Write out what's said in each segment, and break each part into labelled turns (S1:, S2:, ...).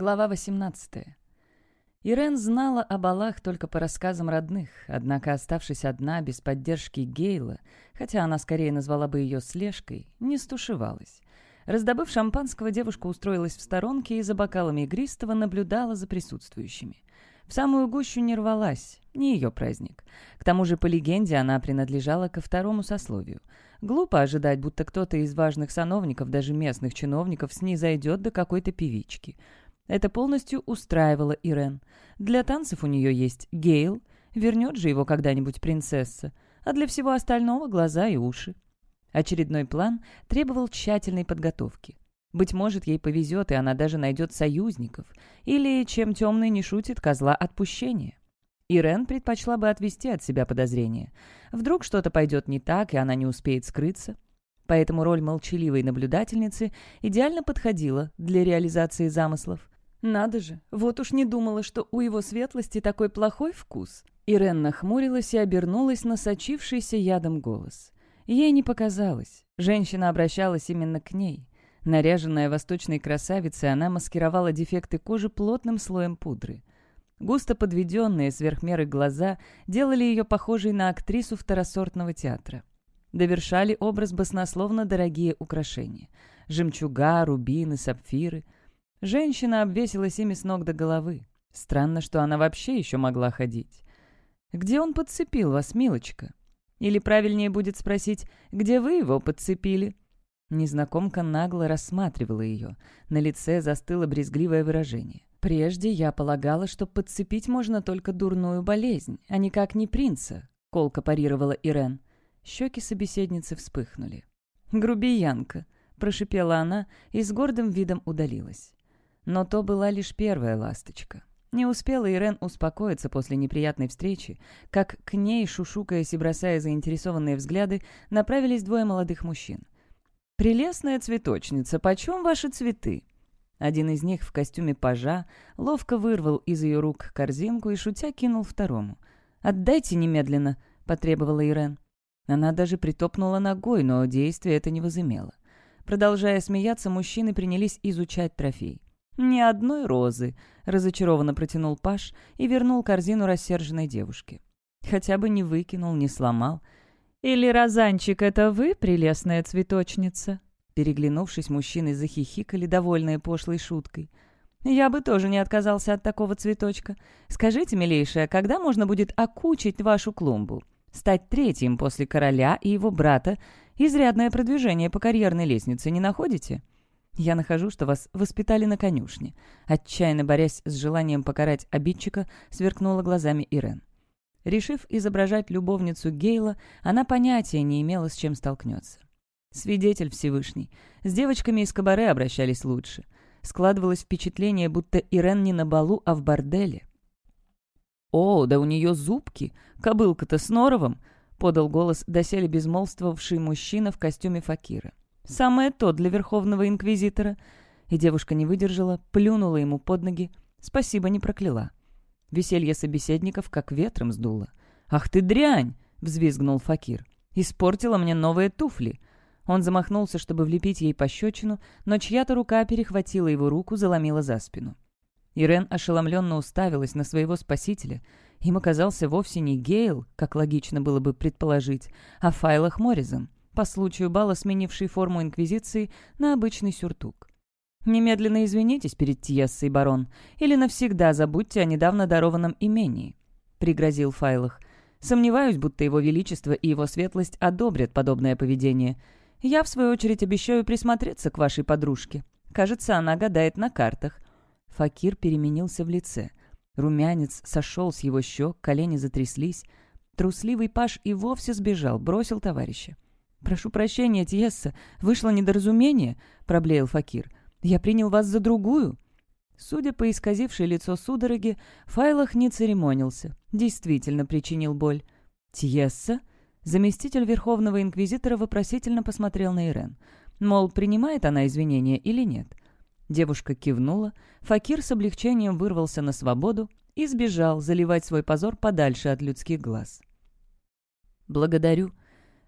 S1: Глава 18. Ирен знала о балах только по рассказам родных, однако, оставшись одна, без поддержки Гейла, хотя она скорее назвала бы ее слежкой, не стушевалась. Раздобыв шампанского, девушка устроилась в сторонке и за бокалами игристого наблюдала за присутствующими. В самую гущу не рвалась, не ее праздник. К тому же, по легенде, она принадлежала ко второму сословию. Глупо ожидать, будто кто-то из важных сановников, даже местных чиновников, снизойдет до какой-то певички — это полностью устраивало Ирен. Для танцев у нее есть Гейл, вернет же его когда-нибудь принцесса, а для всего остального глаза и уши. Очередной план требовал тщательной подготовки. Быть может, ей повезет, и она даже найдет союзников. Или, чем темный не шутит, козла отпущения. Ирен предпочла бы отвести от себя подозрения. Вдруг что-то пойдет не так, и она не успеет скрыться. Поэтому роль молчаливой наблюдательницы идеально подходила для реализации замыслов. «Надо же, вот уж не думала, что у его светлости такой плохой вкус». Ирен нахмурилась и обернулась на сочившийся ядом голос. Ей не показалось. Женщина обращалась именно к ней. Наряженная восточной красавицей, она маскировала дефекты кожи плотным слоем пудры. Густо подведенные сверхмеры глаза делали ее похожей на актрису второсортного театра. Довершали образ баснословно дорогие украшения. Жемчуга, рубины, сапфиры — Женщина обвесилась ими с ног до головы. Странно, что она вообще еще могла ходить. «Где он подцепил вас, милочка?» Или правильнее будет спросить, где вы его подцепили?» Незнакомка нагло рассматривала ее. На лице застыло брезгливое выражение. «Прежде я полагала, что подцепить можно только дурную болезнь, а никак не принца», — колко парировала Ирен. Щеки собеседницы вспыхнули. «Грубиянка», — прошипела она и с гордым видом удалилась. Но то была лишь первая ласточка. Не успела Ирен успокоиться после неприятной встречи, как к ней, шушукаясь и бросая заинтересованные взгляды, направились двое молодых мужчин. «Прелестная цветочница, почем ваши цветы?» Один из них в костюме пажа ловко вырвал из ее рук корзинку и, шутя, кинул второму. «Отдайте немедленно», — потребовала Ирен. Она даже притопнула ногой, но действие это не возымело. Продолжая смеяться, мужчины принялись изучать трофей. «Ни одной розы», — разочарованно протянул Паш и вернул корзину рассерженной девушке. Хотя бы не выкинул, не сломал. «Или, Розанчик, это вы, прелестная цветочница?» Переглянувшись, мужчины захихикали, довольные пошлой шуткой. «Я бы тоже не отказался от такого цветочка. Скажите, милейшая, когда можно будет окучить вашу клумбу? Стать третьим после короля и его брата? Изрядное продвижение по карьерной лестнице, не находите?» Я нахожу, что вас воспитали на конюшне». Отчаянно борясь с желанием покарать обидчика, сверкнула глазами Ирен. Решив изображать любовницу Гейла, она понятия не имела, с чем столкнется. Свидетель Всевышний. С девочками из кабаре обращались лучше. Складывалось впечатление, будто Ирен не на балу, а в борделе. «О, да у нее зубки! Кобылка-то с норовом!» — подал голос доселе безмолвствовавший мужчина в костюме факира. Самое то для Верховного Инквизитора. И девушка не выдержала, плюнула ему под ноги. Спасибо, не прокляла. Веселье собеседников как ветром сдуло. «Ах ты дрянь!» — взвизгнул Факир. «Испортила мне новые туфли!» Он замахнулся, чтобы влепить ей пощечину, но чья-то рука перехватила его руку, заломила за спину. Ирен ошеломленно уставилась на своего спасителя. Им оказался вовсе не Гейл, как логично было бы предположить, а Файлах Моризон по случаю бала сменивший форму Инквизиции на обычный сюртук. «Немедленно извинитесь перед Тьессой, барон, или навсегда забудьте о недавно дарованном имении», — пригрозил Файлах. «Сомневаюсь, будто его величество и его светлость одобрят подобное поведение. Я, в свою очередь, обещаю присмотреться к вашей подружке. Кажется, она гадает на картах». Факир переменился в лице. Румянец сошел с его щек, колени затряслись. Трусливый паш и вовсе сбежал, бросил товарища. «Прошу прощения, Тьесса, вышло недоразумение», — проблеял Факир. «Я принял вас за другую». Судя по исказившей лицо судороги, Файлах не церемонился. Действительно причинил боль. «Тьесса?» Заместитель Верховного Инквизитора вопросительно посмотрел на Ирен. Мол, принимает она извинения или нет. Девушка кивнула, Факир с облегчением вырвался на свободу и сбежал заливать свой позор подальше от людских глаз. «Благодарю»,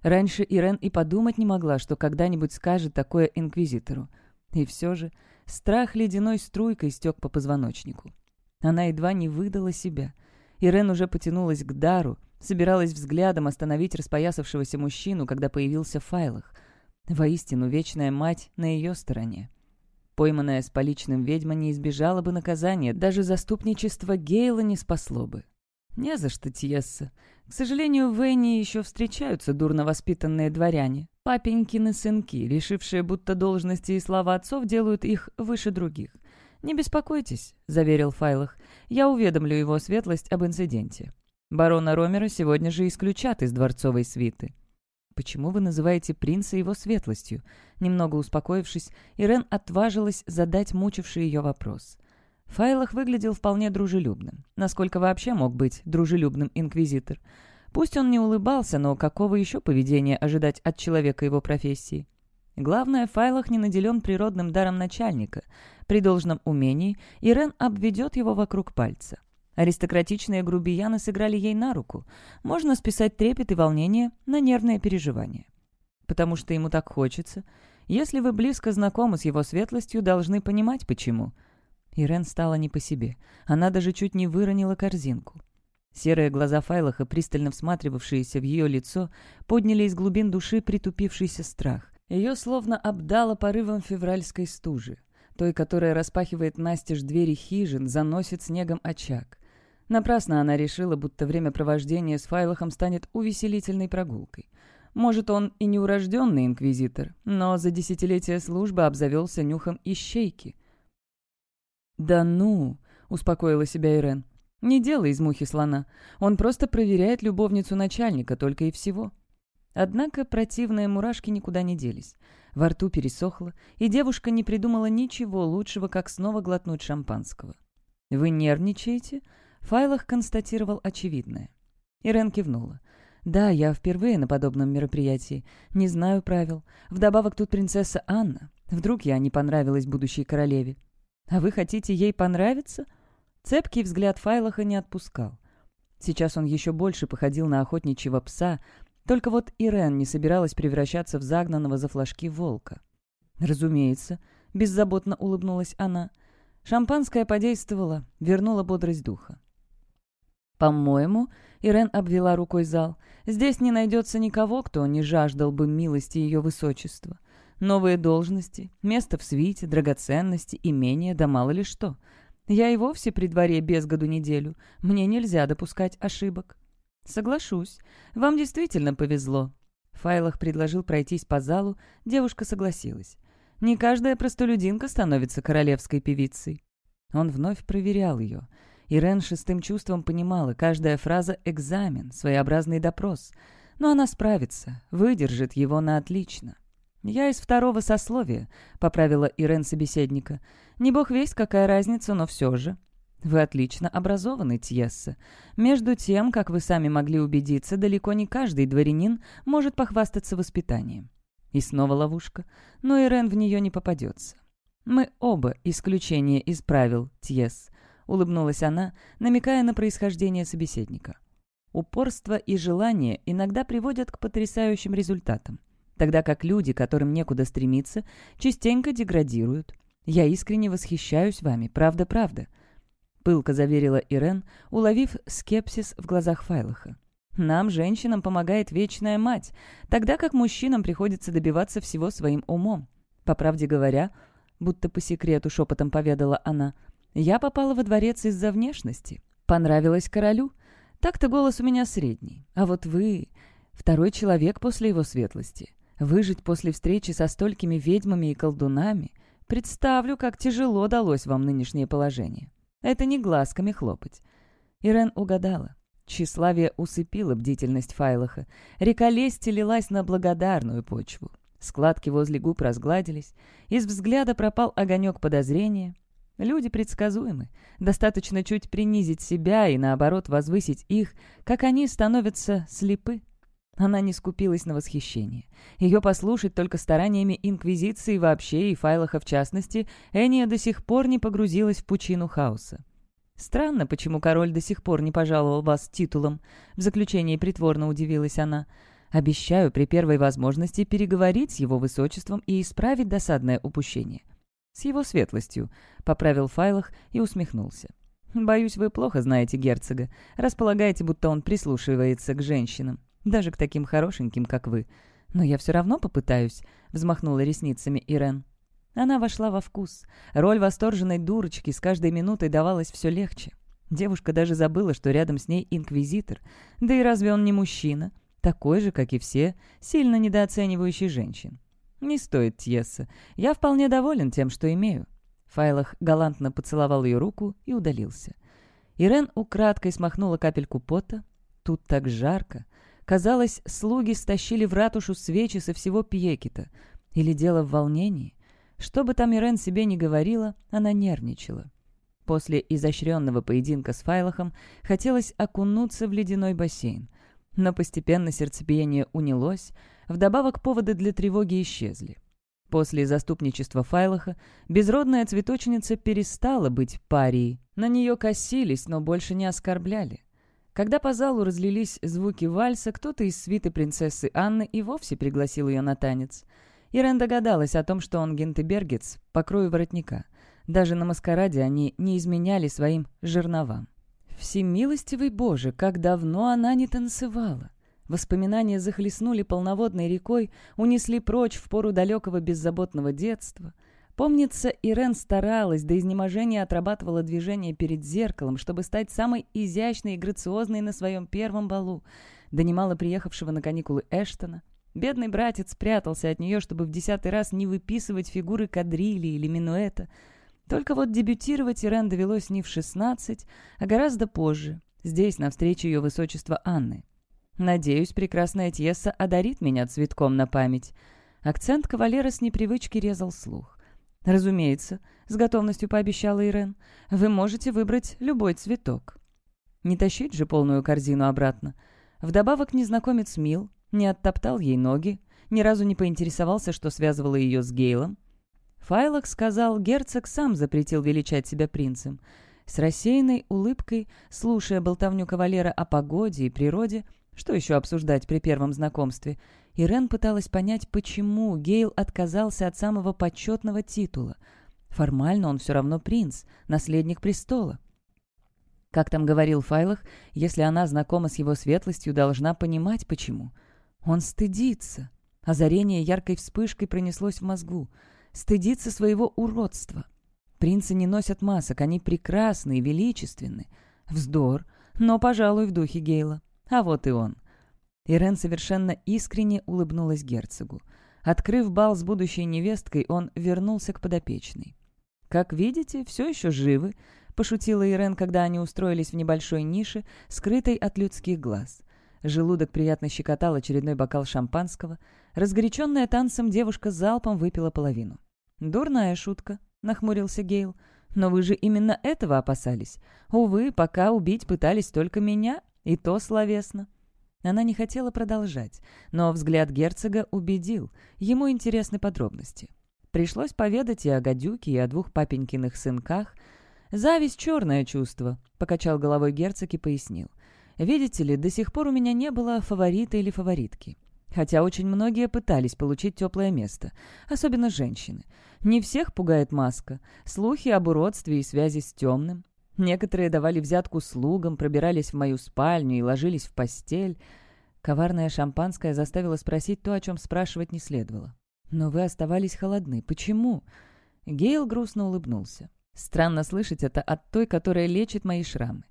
S1: Раньше Ирен и подумать не могла, что когда-нибудь скажет такое инквизитору. И все же Страх ледяной струйкой стек по позвоночнику. Она едва не выдала себя. Ирен уже потянулась к дару, собиралась взглядом остановить распоясавшегося мужчину, когда появился в файлах. Воистину, вечная мать на ее стороне. Пойманная с поличным ведьма не избежала бы наказания, даже заступничество Гейла не спасло бы. «Не за что, Тьесса. К сожалению, в Энни еще встречаются дурно воспитанные дворяне, папенькины сынки, решившие, будто должности и слова отцов делают их выше других. «Не беспокойтесь», — заверил Файлах. «Я уведомлю его светлость об инциденте. Барона Ромера сегодня же исключат из дворцовой свиты». «Почему вы называете принца его светлостью?» Немного успокоившись, Ирен отважилась задать мучивший ее вопрос. Файлах выглядел вполне дружелюбным. Насколько вообще мог быть дружелюбным инквизитор? Пусть он не улыбался, но какого еще поведения ожидать от человека его профессии? Главное, Файлах не наделен природным даром начальника. При должном умении Ирен обведет его вокруг пальца. Аристократичные грубияны сыграли ей на руку. Можно списать трепет и волнение на нервные переживания. Потому что ему так хочется. Если вы близко знакомы с его светлостью, должны понимать, почему – Ирен стала не по себе. Она даже чуть не выронила корзинку. Серые глаза Файлаха, пристально всматривавшиеся в ее лицо, подняли из глубин души притупившийся страх. Ее словно обдало порывом февральской стужи, той, которая распахивает настежь двери хижин, заносит снегом очаг. Напрасно она решила, будто времяпровождение с Файлахом станет увеселительной прогулкой. Может, он и неурожденный инквизитор, но за десятилетия службы обзавелся нюхом ищейки. «Да ну!» — успокоила себя Ирен. «Не делай из мухи слона. Он просто проверяет любовницу начальника, только и всего». Однако противные мурашки никуда не делись. Во рту пересохло, и девушка не придумала ничего лучшего, как снова глотнуть шампанского. «Вы нервничаете?» — Файлах констатировал очевидное. Ирен кивнула. «Да, я впервые на подобном мероприятии. Не знаю правил. Вдобавок тут принцесса Анна. Вдруг я не понравилась будущей королеве. А вы хотите ей понравиться?» Цепкий взгляд Файлаха не отпускал. Сейчас он еще больше походил на охотничьего пса, только вот Ирен не собиралась превращаться в загнанного за флажки волка. «Разумеется», — беззаботно улыбнулась она. Шампанское подействовало, вернуло бодрость духа. «По-моему», — Ирен обвела рукой зал, — «здесь не найдется никого, кто не жаждал бы милости ее высочества. Новые должности, место в свите, драгоценности, имение, да мало ли что. Я и вовсе при дворе без году неделю. Мне нельзя допускать ошибок. Соглашусь. Вам действительно повезло. Файлах предложил пройтись по залу, девушка согласилась. Не каждая простолюдинка становится королевской певицей. Он вновь проверял ее. Ирен шестым чувством понимала, каждая фраза — экзамен, своеобразный допрос. Но она справится, выдержит его на отлично. «Я из второго сословия», — поправила Ирен собеседника. «Не бог весть, какая разница, но все же». «Вы отлично образованы, Тьесса. Между тем, как вы сами могли убедиться, далеко не каждый дворянин может похвастаться воспитанием». И снова ловушка, но Ирен в нее не попадется. «Мы оба исключение из правил, Тьес», — улыбнулась она, намекая на происхождение собеседника. «Упорство и желание иногда приводят к потрясающим результатам тогда как люди, которым некуда стремиться, частенько деградируют. Я искренне восхищаюсь вами, правда-правда», — пылко заверила Ирен, уловив скепсис в глазах Файлаха. «Нам, женщинам, помогает вечная мать, тогда как мужчинам приходится добиваться всего своим умом. По правде говоря, будто по секрету шепотом поведала она, я попала во дворец из-за внешности. Понравилась королю. Так-то голос у меня средний. А вот вы — второй человек после его светлости. Выжить после встречи со столькими ведьмами и колдунами Представлю, как тяжело далось вам нынешнее положение. Это не глазками хлопать. Ирен угадала. Тщеславие усыпило бдительность Файлаха. Река лести лилась на благодарную почву. Складки возле губ разгладились. Из взгляда пропал огонек подозрения. Люди предсказуемы. Достаточно чуть принизить себя и, наоборот, возвысить их, как они становятся слепы. Она не скупилась на восхищение. Ее послушать только стараниями Инквизиции вообще и Файлаха в частности, Эния до сих пор не погрузилась в пучину хаоса. «Странно, почему король до сих пор не пожаловал вас титулом», — в заключении притворно удивилась она. «Обещаю при первой возможности переговорить с его высочеством и исправить досадное упущение». «С его светлостью», — поправил файлах и усмехнулся. «Боюсь, вы плохо знаете герцога. Располагаете, будто он прислушивается к женщинам. Даже к таким хорошеньким, как вы. Но я все равно попытаюсь», — взмахнула ресницами Ирен. Она вошла во вкус. Роль восторженной дурочки с каждой минутой давалась все легче. Девушка даже забыла, что рядом с ней инквизитор. Да и разве он не мужчина? Такой же, как и все, сильно недооценивающий женщин. «Не стоит, Тьесса. Я вполне доволен тем, что имею». Файлах галантно поцеловал ее руку и удалился. Ирен украдкой смахнула капельку пота. Тут так жарко. Казалось, слуги стащили в ратушу свечи со всего Пьекита. Или дело в волнении. Что бы там Ирен себе не говорила, она нервничала. После изощренного поединка с Файлахом хотелось окунуться в ледяной бассейн. Но постепенно сердцебиение унялось, вдобавок поводы для тревоги исчезли. После заступничества Файлаха безродная цветочница перестала быть парией. На нее косились, но больше не оскорбляли. Когда по залу разлились звуки вальса, кто-то из свиты принцессы Анны и вовсе пригласил ее на танец — Ирен догадалась о том, что он гентебергец по крою воротника. Даже на маскараде они не изменяли своим жерновам. Всемилостивый Боже, как давно она не танцевала! Воспоминания захлестнули полноводной рекой, унесли прочь в пору далекого беззаботного детства. Помнится, Ирен старалась, до изнеможения отрабатывала движение перед зеркалом, чтобы стать самой изящной и грациозной на своем первом балу. Донимала приехавшего на каникулы Эштона, Бедный братец прятался от нее, чтобы в десятый раз не выписывать фигуры кадрили или минуэта. Только вот дебютировать Ирен довелось не в шестнадцать, а гораздо позже, здесь, на встрече ее высочества Анны. «Надеюсь, прекрасная Тьесса одарит меня цветком на память». Акцент кавалера с непривычки резал слух. «Разумеется», — с готовностью пообещала Ирен, — «вы можете выбрать любой цветок». Не тащить же полную корзину обратно. Вдобавок незнакомец мил, не оттоптал ей ноги, ни разу не поинтересовался, что связывало ее с Гейлом. Файлок сказал, герцог сам запретил величать себя принцем. С рассеянной улыбкой, слушая болтовню кавалера о погоде и природе, что еще обсуждать при первом знакомстве, Ирен пыталась понять, почему Гейл отказался от самого почетного титула. Формально он все равно принц, наследник престола. Как там говорил Файлах, если она знакома с его светлостью, должна понимать, почему. Он стыдится. Озарение яркой вспышкой пронеслось в мозгу. Стыдится своего уродства. Принцы не носят масок, они прекрасны и величественны. Вздор, но, пожалуй, в духе Гейла. А вот и он. Ирен совершенно искренне улыбнулась герцогу. Открыв бал с будущей невесткой, он вернулся к подопечной. «Как видите, все еще живы», — пошутила Ирен, когда они устроились в небольшой нише, скрытой от людских глаз. Желудок приятно щекотал очередной бокал шампанского. Разгоряченная танцем девушка залпом выпила половину. «Дурная шутка», — нахмурился Гейл. «Но вы же именно этого опасались. Увы, пока убить пытались только меня, и то словесно». Она не хотела продолжать, но взгляд герцога убедил. Ему интересны подробности. Пришлось поведать и о гадюке, и о двух папенькиных сынках. «Зависть — черное чувство», — покачал головой герцог и пояснил. Видите ли, до сих пор у меня не было фаворита или фаворитки. Хотя очень многие пытались получить теплое место, особенно женщины. Не всех пугает маска, слухи об уродстве и связи с темным. Некоторые давали взятку слугам, пробирались в мою спальню и ложились в постель. Коварное шампанское заставило спросить то, о чем спрашивать не следовало. «Но вы оставались холодны. Почему?» Гейл грустно улыбнулся. «Странно слышать это от той, которая лечит мои шрамы.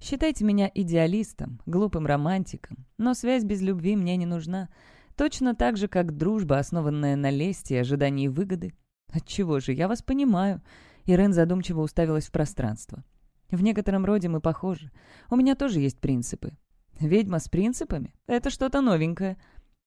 S1: Считайте меня идеалистом, глупым романтиком, но связь без любви мне не нужна. Точно так же, как дружба, основанная на лести и ожидании выгоды. Отчего же, я вас понимаю. Ирен задумчиво уставилась в пространство. В некотором роде мы похожи. У меня тоже есть принципы. Ведьма с принципами? Это что-то новенькое.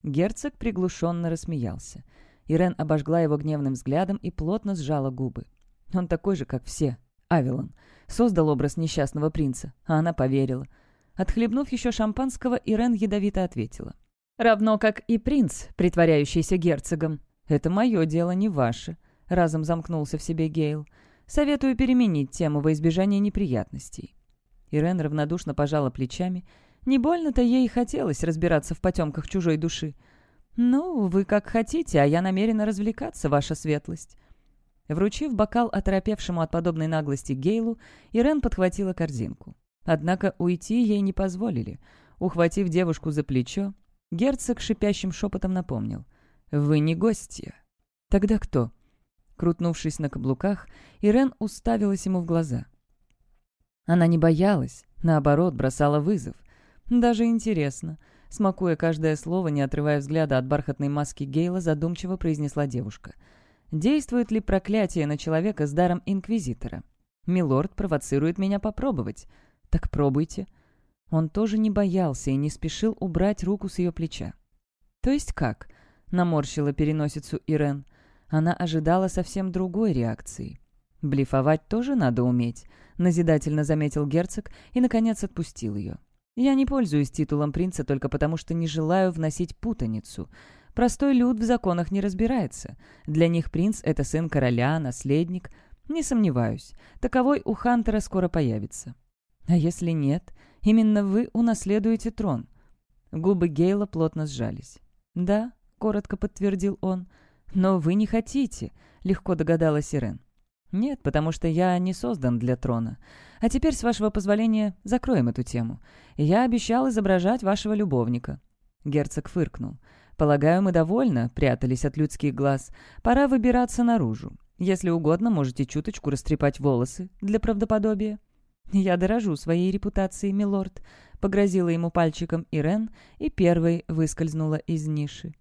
S1: Герцог приглушенно рассмеялся. Ирен обожгла его гневным взглядом и плотно сжала губы. Он такой же, как все. Авилон. Создал образ несчастного принца, а она поверила. Отхлебнув еще шампанского, Ирен ядовито ответила. «Равно как и принц, притворяющийся герцогом. Это мое дело, не ваше», — разом замкнулся в себе Гейл. «Советую переменить тему во избежание неприятностей». Ирен равнодушно пожала плечами. Не больно-то ей хотелось разбираться в потемках чужой души. «Ну, вы как хотите, а я намерена развлекаться, ваша светлость». Вручив бокал оторопевшему от подобной наглости Гейлу, Ирен подхватила корзинку. Однако уйти ей не позволили. Ухватив девушку за плечо, герцог шипящим шепотом напомнил. «Вы не гостья». «Тогда кто?» Крутнувшись на каблуках, Ирен уставилась ему в глаза. Она не боялась, наоборот, бросала вызов. Даже интересно. Смакуя каждое слово, не отрывая взгляда от бархатной маски Гейла, задумчиво произнесла девушка. «Действует ли проклятие на человека с даром Инквизитора? Милорд провоцирует меня попробовать. Так пробуйте». Он тоже не боялся и не спешил убрать руку с ее плеча. «То есть как?» — наморщила переносицу Ирен. Она ожидала совсем другой реакции. «Блефовать тоже надо уметь», — назидательно заметил герцог и, наконец, отпустил ее. «Я не пользуюсь титулом принца только потому, что не желаю вносить путаницу. Простой люд в законах не разбирается. Для них принц — это сын короля, наследник. Не сомневаюсь, таковой у Хантера скоро появится. А если нет, именно вы унаследуете трон». Губы Гейла плотно сжались. «Да», — коротко подтвердил он, — «Но вы не хотите», — легко догадалась Ирен. «Нет, потому что я не создан для трона. А теперь, с вашего позволения, закроем эту тему. Я обещал изображать вашего любовника». Герцог фыркнул. «Полагаю, мы довольно прятались от людских глаз. Пора выбираться наружу. Если угодно, можете чуточку растрепать волосы для правдоподобия». «Я дорожу своей репутацией, милорд», — погрозила ему пальчиком Ирен и первой выскользнула из ниши.